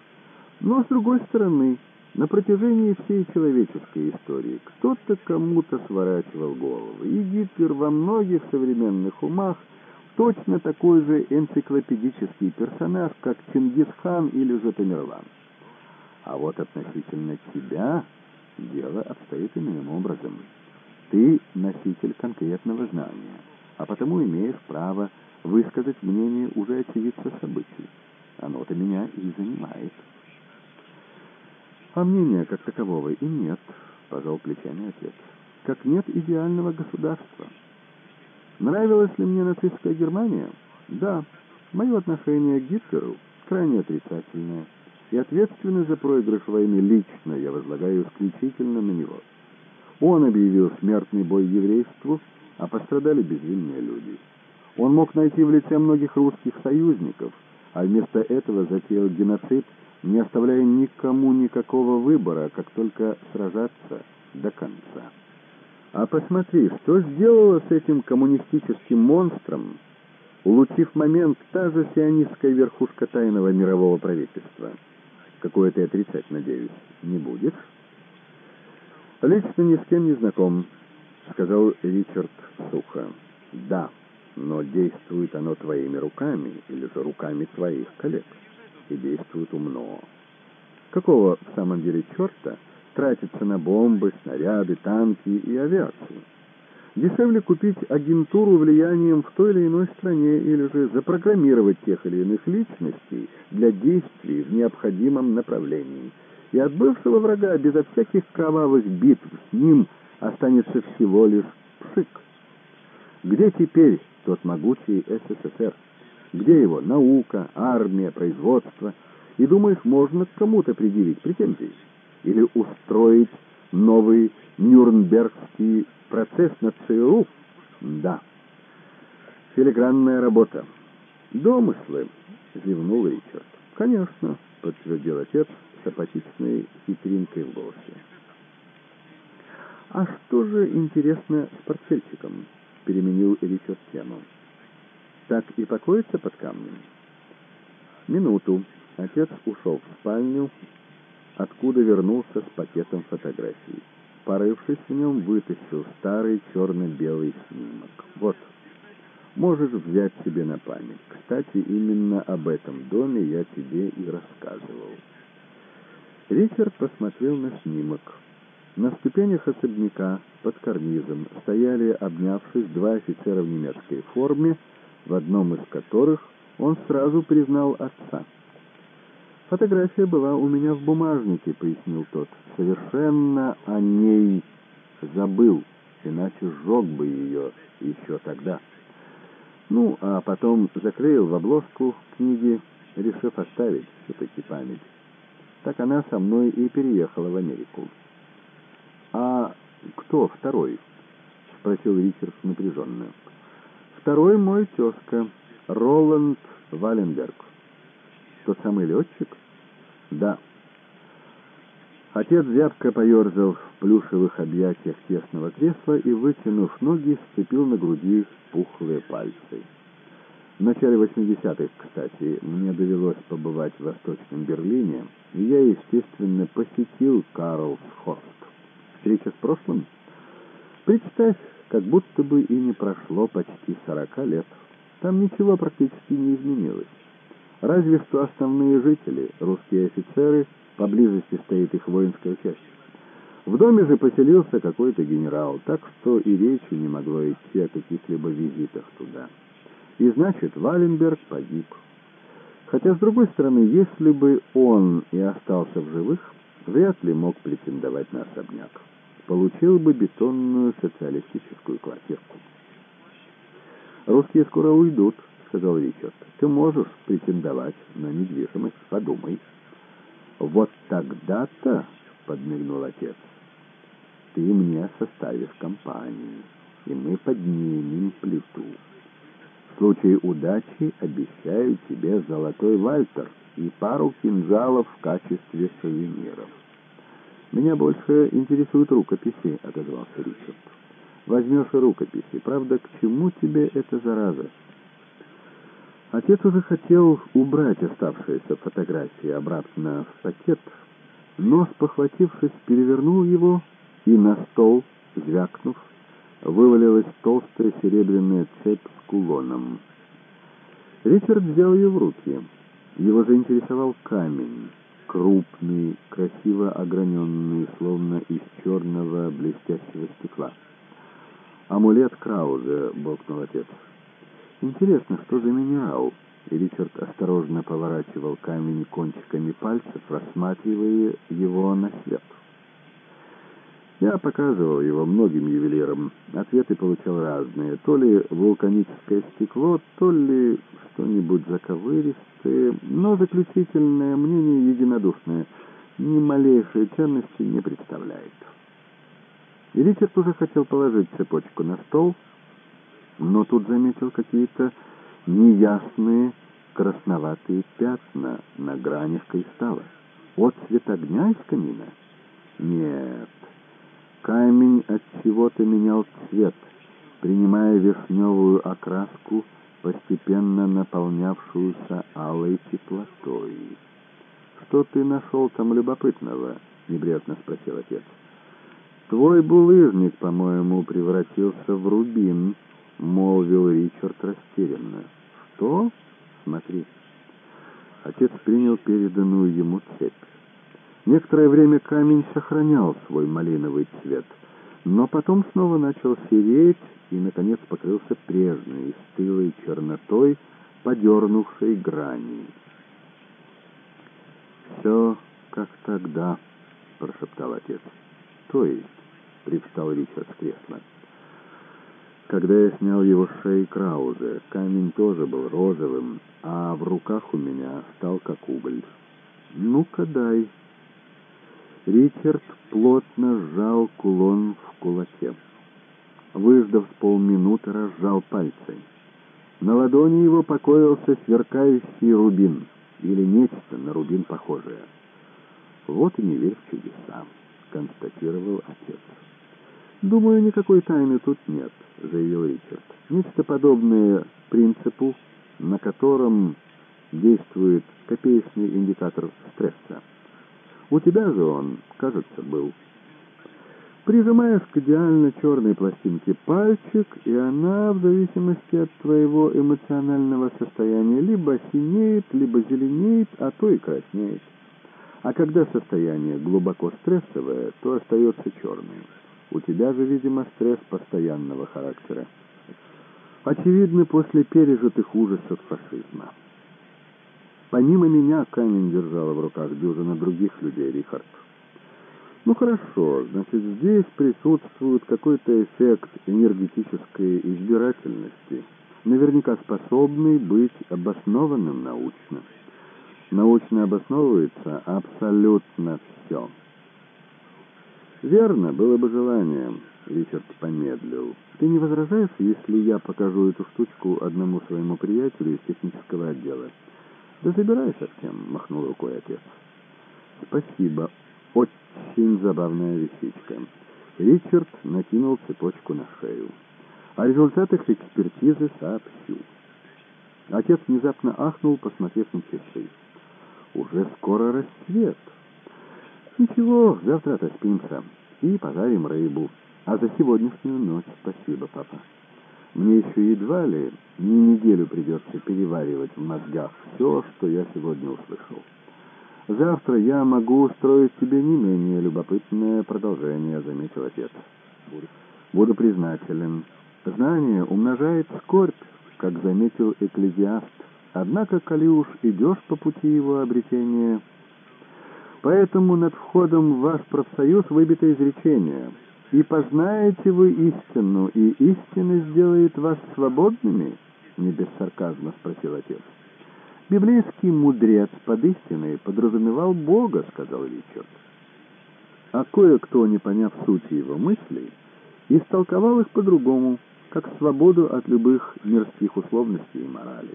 Но, с другой стороны, на протяжении всей человеческой истории кто-то кому-то сворачивал голову, и Гитлер во многих современных умах точно такой же энциклопедический персонаж, как Чингисхан или же. А вот относительно тебя дело обстоит иным образом. Ты носитель конкретного знания, а потому имеешь право высказать мнение уже очевидца событий. Оно-то меня и занимает. А мнения как такового и нет, пожал плечами отец. Как нет идеального государства. Нравилась ли мне нацистская Германия? Да. Мое отношение к Гитлеру крайне отрицательное, и ответственность за проигрыш войны лично я возлагаю исключительно на него. Он объявил смертный бой еврейству, а пострадали безвинные люди. Он мог найти в лице многих русских союзников, а вместо этого затеял геноцид, не оставляя никому никакого выбора, как только сражаться до конца. А посмотри, что сделала с этим коммунистическим монстром, улучив момент та же сионистская верхушка тайного мирового правительства. Какое ты отрицать, надеюсь, не будешь? Лично ни с кем не знаком, сказал Ричард сухо. Да, но действует оно твоими руками или же руками твоих коллег. И действует умно. Какого в самом деле черта тратится на бомбы, снаряды, танки и авиацию. Дешевле купить агентуру влиянием в той или иной стране или же запрограммировать тех или иных личностей для действий в необходимом направлении. И от бывшего врага безо всяких кровавых битв с ним останется всего лишь пшик. Где теперь тот могучий СССР? Где его наука, армия, производство? И думаешь, можно кому-то предъявить претензии? или устроить новый Нюрнбергский процесс над ЦРУ? Да. Филигранная работа. «Домыслы», — зевнул Ричард. «Конечно», — подтвердил отец с апатичной хитринкой в голосе. «А что же, интересно, с портфельчиком?» — переменил Ричард тему. «Так и покоится под камнем?» Минуту. Отец ушел в спальню, откуда вернулся с пакетом фотографий. Порывшись в нем, вытащил старый черно-белый снимок. «Вот, можешь взять себе на память. Кстати, именно об этом доме я тебе и рассказывал». Ричард посмотрел на снимок. На ступенях особняка под карнизом стояли, обнявшись, два офицера в немецкой форме, в одном из которых он сразу признал отца. «Фотография была у меня в бумажнике», — пояснил тот. «Совершенно о ней забыл, иначе сжег бы ее еще тогда». Ну, а потом заклеил в обложку книги, решив оставить все-таки память. Так она со мной и переехала в Америку. «А кто второй?» — спросил Ричард напряженно. «Второй мой тезка, Роланд Валенберг». «Тот самый летчик?» «Да». Отец зябко поерзал в плюшевых объятиях тесного кресла и, вытянув ноги, сцепил на груди пухлые пальцы. В начале 80-х, кстати, мне довелось побывать в Восточном Берлине, и я, естественно, посетил Карлсхорст. Встреча с прошлым? Представь, как будто бы и не прошло почти сорока лет. Там ничего практически не изменилось. Разве что основные жители, русские офицеры, поблизости стоит их воинская часть. В доме же поселился какой-то генерал, так что и речи не могло идти о каких-либо визитах туда. И значит, Валенберг погиб. Хотя, с другой стороны, если бы он и остался в живых, вряд ли мог претендовать на особняк. Получил бы бетонную социалистическую квартирку. «Русские скоро уйдут», — сказал Ричард. «Ты можешь претендовать на недвижимость, подумай». «Вот тогда-то», — подмигнул отец, — «ты мне составишь компанию, и мы поднимем плиту. Случае удачи обещаю тебе золотой вальтер и пару кинжалов в качестве сувениров». «Меня больше интересуют рукописи», — отозвался Ричард. «Возьмешь рукописи. Правда, к чему тебе эта зараза?» Отец уже хотел убрать оставшиеся фотографии обратно в пакет, но, спохватившись, перевернул его, и на стол, звякнув, вывалилась толстая серебряная цепь с кулоном. Ричард взял ее в руки. Его заинтересовал камень, крупный, красиво ограненный, словно из черного блестящего стекла. «Амулет Крауза», — бокнул отец. Интересно, что за минерал? И Ричард осторожно поворачивал камень кончиками пальцев, рассматривая его на свет. Я показывал его многим ювелирам. Ответы получал разные. То ли вулканическое стекло, то ли что-нибудь заковыристое. Но заключительное мнение единодушное. Ни малейшей ценности не представляет. И Ричард уже хотел положить цепочку на стол, но тут заметил какие-то неясные красноватые пятна на гранях кристалла. От цвет огня из камина? Нет. Камень от чего-то менял цвет, принимая вишневую окраску, постепенно наполнявшуюся алой теплотой. «Что ты нашел там любопытного?» — небрежно спросил отец. «Твой булыжник, по-моему, превратился в рубин», — молвил Ричард растерянно. «Что? Смотри». Отец принял переданную ему цепь. Некоторое время камень сохранял свой малиновый цвет, но потом снова начал сереть и, наконец, покрылся прежней, стылой чернотой, подернувшей грани. «Все как тогда», — прошептал отец. «То есть?» — привстал Ричард с. Когда я снял его с шеи Краузе, камень тоже был розовым, а в руках у меня стал как уголь. «Ну-ка дай». Ричард плотно сжал кулон в кулаке. Выждав с полминуты, разжал пальцы. На ладони его покоился сверкающий рубин, или нечто на рубин похожее. «Вот и не верь в чудеса», — констатировал отец. «Думаю, никакой тайны тут нет», — заявил Ричард. «Нечто подобное принципу, на котором действует копеечный индикатор стресса. У тебя же он, кажется, был». Прижимаешь к идеально черной пластинке пальчик, и она, в зависимости от твоего эмоционального состояния, либо синеет, либо зеленеет, а то и краснеет. А когда состояние глубоко стрессовое, то остается черным. У тебя же, видимо, стресс постоянного характера. Очевидно, после пережитых ужасов фашизма. Помимо меня камень держала в руках дюжина других людей, Рихард. Ну хорошо, значит, здесь присутствует какой-то эффект энергетической избирательности, наверняка способный быть обоснованным научно. Научно обосновывается абсолютно все. Верно, было бы желанием, Ричард помедлил. Ты не возражаешь, если я покажу эту штучку одному своему приятелю из технического отдела? Да забирай совсем, махнул рукой отец. Спасибо, очень забавная вещичка. Ричард накинул цепочку на шею. О результатах экспертизы сообщу. Отец внезапно ахнул, посмотрев на часы. Уже скоро рассвет. Ничего, завтра отоспимся и подарим рыбу. А за сегодняшнюю ночь спасибо, папа. Мне еще едва ли не неделю придется переваривать в мозгах все, что я сегодня услышал. Завтра я могу устроить тебе не менее любопытное продолжение, заметил отец. Буду признателен. Знание умножает скорбь, как заметил экклезиаст. Однако, коли уж идешь по пути его обретения, поэтому над входом в ваш профсоюз выбито изречение «И познаете вы истину, и истина сделает вас свободными?» Не без сарказма спросил отец. Библейский мудрец под истиной подразумевал Бога, сказал Ричард. А кое-кто, не поняв сути его мыслей, истолковал их по-другому, как свободу от любых мирских условностей и морали.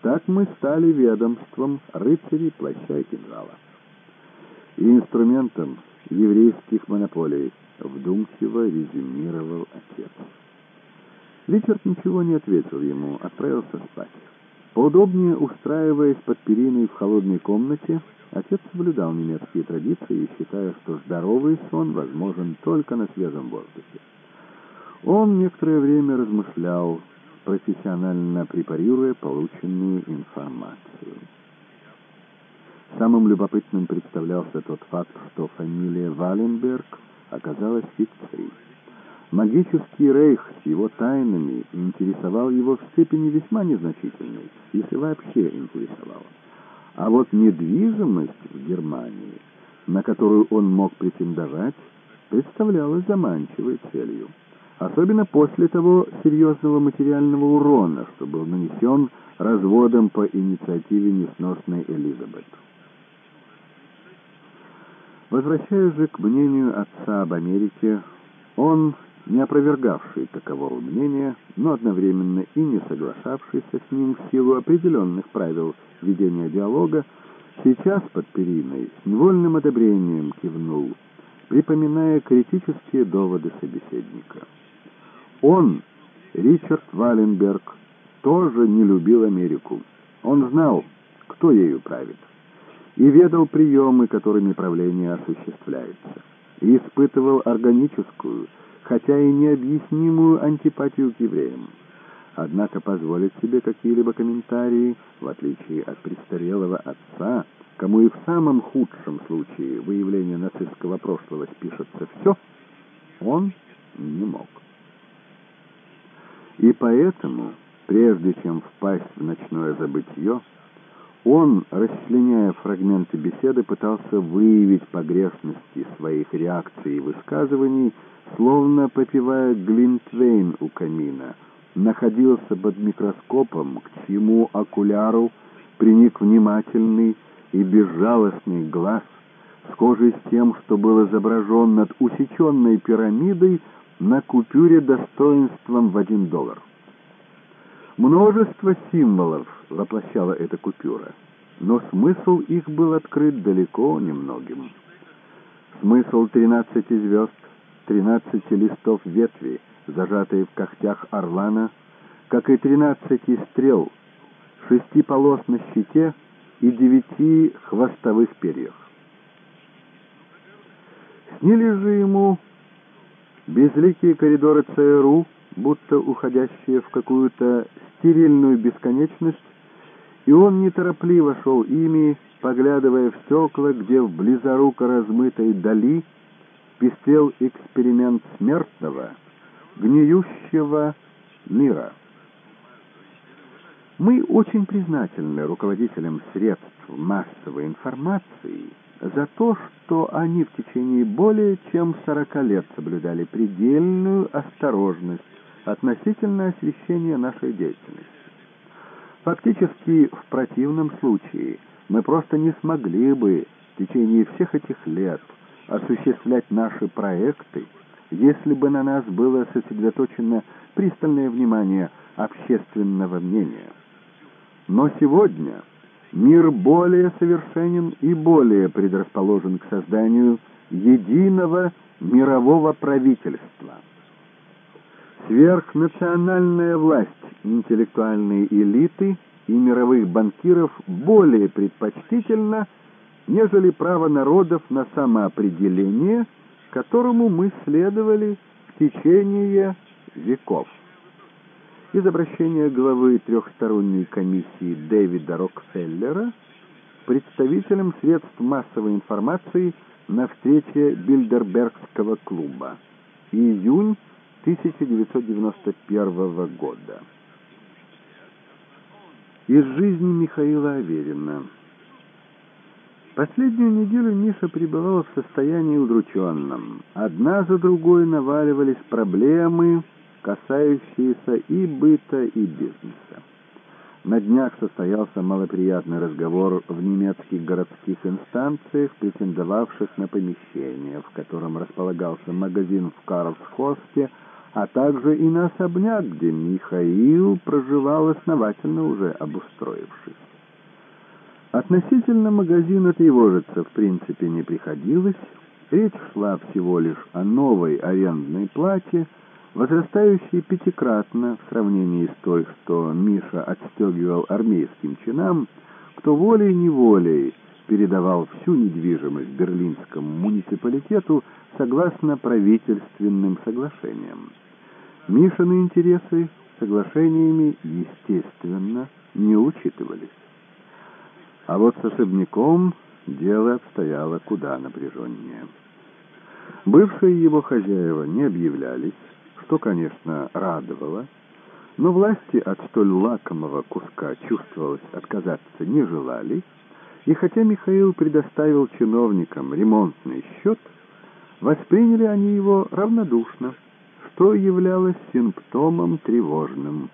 Так мы стали ведомством рыцарей плаща и кинжала. И инструментом еврейских монополий вдумчиво резюмировал отец. Ричард ничего не ответил ему, отправился спать. Поудобнее устраиваясь под периной в холодной комнате, отец соблюдал немецкие традиции, считая, что здоровый сон возможен только на свежем воздухе. Он некоторое время размышлял, профессионально препарируя полученную информацию. Самым любопытным представлялся тот факт, что фамилия Валенберг оказалась фикцией. Магический рейх с его тайнами интересовал его в степени весьма незначительной, если вообще интересовал. А вот недвижимость в Германии, на которую он мог претендовать, представлялась заманчивой целью. Особенно после того серьезного материального урона, что был нанесен разводом по инициативе несносной Элизабет. Возвращаясь же к мнению отца об Америке, он не опровергавший такового мнения, но одновременно и не соглашавшийся с ним в силу определенных правил ведения диалога, сейчас под периной с невольным одобрением кивнул, припоминая критические доводы собеседника. Он, Ричард Валенберг, тоже не любил Америку. Он знал, кто ею правит, и ведал приемы, которыми правление осуществляется, и испытывал органическую, хотя и необъяснимую антипатию к евреям. Однако позволить себе какие-либо комментарии, в отличие от престарелого отца, кому и в самом худшем случае выявление нацистского прошлого спишется все, он не мог. И поэтому, прежде чем впасть в ночное забытье, он, расчленяя фрагменты беседы, пытался выявить погрешности своих реакций и высказываний, словно попивая глинтвейн у камина, находился под микроскопом, к чьему окуляру приник внимательный и безжалостный глаз, схожий с тем, что был изображен над усеченной пирамидой на купюре достоинством в один доллар. Множество символов воплощала эта купюра, но смысл их был открыт далеко немногим. Смысл тринадцати звезд, тринадцати листов ветви, зажатые в когтях орлана, как и тринадцати стрел, шести полос на щите и девяти хвостовых перьях. Снились же ему безликие коридоры ЦРУ, будто уходящие в какую-то стерильную бесконечность, и он неторопливо шел ими, поглядывая в стекла, где в близоруко размытой дали пестрел эксперимент смертного, гниющего мира. Мы очень признательны руководителям средств массовой информации за то, что они в течение более чем 40 лет соблюдали предельную осторожность относительно освещения нашей деятельности. Фактически, в противном случае мы просто не смогли бы в течение всех этих лет осуществлять наши проекты, если бы на нас было сосредоточено пристальное внимание общественного мнения. Но сегодня мир более совершенен и более предрасположен к созданию единого мирового правительства. Сверхнациональная власть интеллектуальной элиты и мировых банкиров более предпочтительна, нежели право народов на самоопределение, которому мы следовали в течение веков. Из обращения главы трехсторонней комиссии Дэвида Рокфеллера представителям средств массовой информации на встрече Бильдербергского клуба. Июнь 1991 года. Из жизни Михаила Аверина. Последнюю неделю Миша пребывала в состоянии удрученном. Одна за другой наваливались проблемы, касающиеся и быта, и бизнеса. На днях состоялся малоприятный разговор в немецких городских инстанциях, претендовавших на помещение, в котором располагался магазин в Карлсхосте, а также и на особняк, где Михаил проживал основательно уже обустроившись. Относительно магазина тревожиться в принципе не приходилось, речь шла всего лишь о новой арендной плате, возрастающей пятикратно в сравнении с той, что Миша отстегивал армейским чинам, кто волей-неволей передавал всю недвижимость берлинскому муниципалитету согласно правительственным соглашениям. Мишины интересы соглашениями, естественно, не учитывались. А вот с особняком дело обстояло куда напряженнее. Бывшие его хозяева не объявлялись, что, конечно, радовало, но власти от столь лакомого куска, чувствовалось, отказаться не желали, и хотя Михаил предоставил чиновникам ремонтный счет, восприняли они его равнодушно что являлось симптомом тревожным,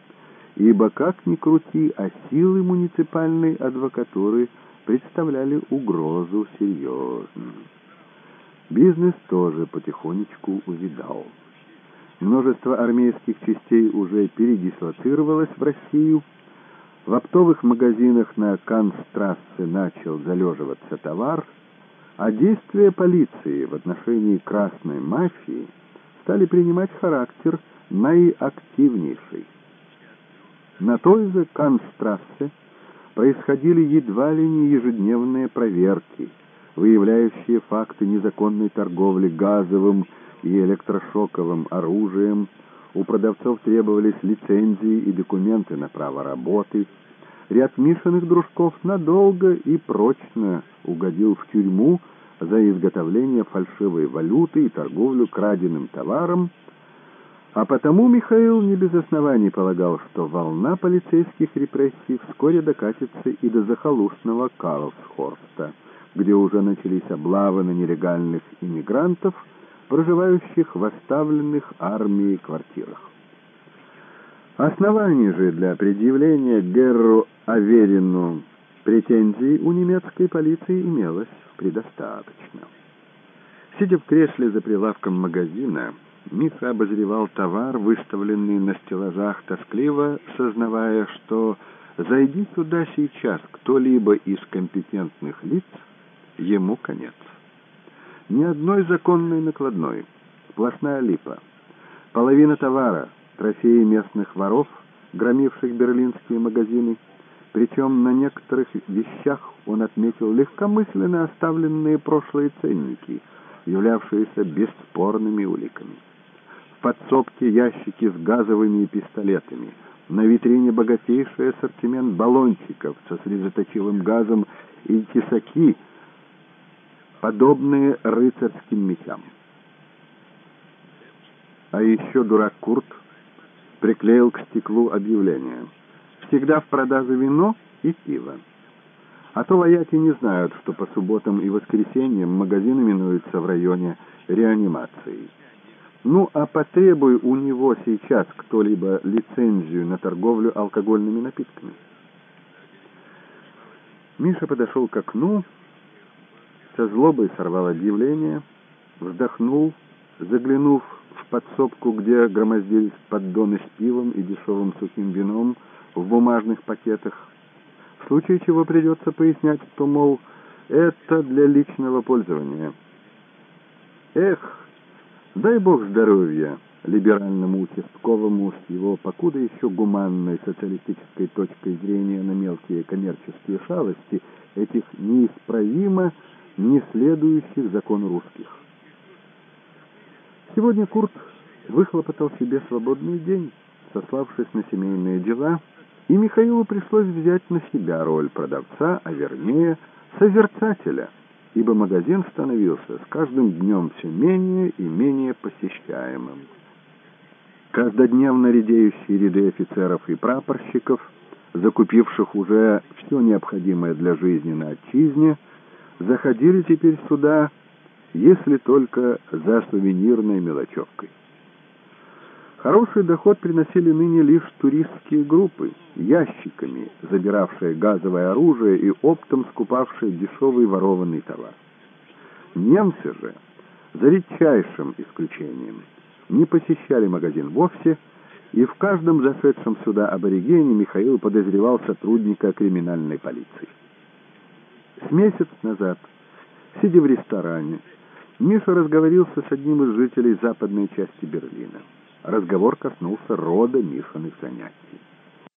ибо, как ни крути, а силы муниципальной адвокатуры представляли угрозу серьезную. Бизнес тоже потихонечку увидал. Множество армейских частей уже передислоцировалось в Россию, в оптовых магазинах на Канстрассе начал залеживаться товар, а действия полиции в отношении красной мафии – стали принимать характер наиактивнейший. На той же Канстрассе происходили едва ли не ежедневные проверки, выявляющие факты незаконной торговли газовым и электрошоковым оружием, у продавцов требовались лицензии и документы на право работы. Ряд Мишиных дружков надолго и прочно угодил в тюрьму за изготовление фальшивой валюты и торговлю краденым товаром, а потому Михаил не без оснований полагал, что волна полицейских репрессий вскоре докатится и до захолустного Карлсхорста, где уже начались облавы на нелегальных иммигрантов, проживающих в оставленных армией квартирах. Оснований же для предъявления Герру Аверину претензий у немецкой полиции имелось предостаточно. Сидя в кресле за прилавком магазина, Миша обозревал товар, выставленный на стеллажах, тоскливо сознавая, что зайди туда сейчас кто-либо из компетентных лиц, ему конец. Ни одной законной накладной, сплошная липа. Половина товара — трофеи местных воров, громивших берлинские магазины, причем на некоторых вещах он отметил легкомысленно оставленные прошлые ценники, являвшиеся бесспорными уликами. В подсобке ящики с газовыми пистолетами, на витрине богатейший ассортимент баллончиков со слезоточивым газом и тесаки, подобные рыцарским мечам. А еще дурак Курт приклеил к стеклу объявление. Всегда в продаже вино и пиво. А то вояки не знают, что по субботам и воскресеньям магазин именуется в районе реанимации. Ну, а потребуй у него сейчас кто-либо лицензию на торговлю алкогольными напитками. Миша подошел к окну, со злобой сорвал объявление, вздохнул, заглянув в подсобку, где громоздились поддоны с пивом и дешевым сухим вином в бумажных пакетах, в случае чего придется пояснять, что, мол, это для личного пользования. Эх, дай бог здоровья либеральному участковому с его покуда еще гуманной социалистической точкой зрения на мелкие коммерческие шалости этих неисправимо не следующих закону русских. Сегодня Курт выхлопотал себе свободный день, сославшись на семейные дела, и Михаилу пришлось взять на себя роль продавца, а вернее созерцателя, ибо магазин становился с каждым днем все менее и менее посещаемым. Каждодневно редеющие ряды офицеров и прапорщиков, закупивших уже все необходимое для жизни на отчизне, заходили теперь сюда, если только за сувенирной мелочевкой. Хороший доход приносили ныне лишь туристские группы, ящиками забиравшие газовое оружие и оптом скупавшие дешевый ворованный товар. Немцы же, за редчайшим исключением, не посещали магазин вовсе, и в каждом зашедшем сюда аборигене Михаил подозревал сотрудника криминальной полиции. С месяц назад, сидя в ресторане, Миша разговорился с одним из жителей западной части Берлина. Разговор коснулся рода Мишиных занятий.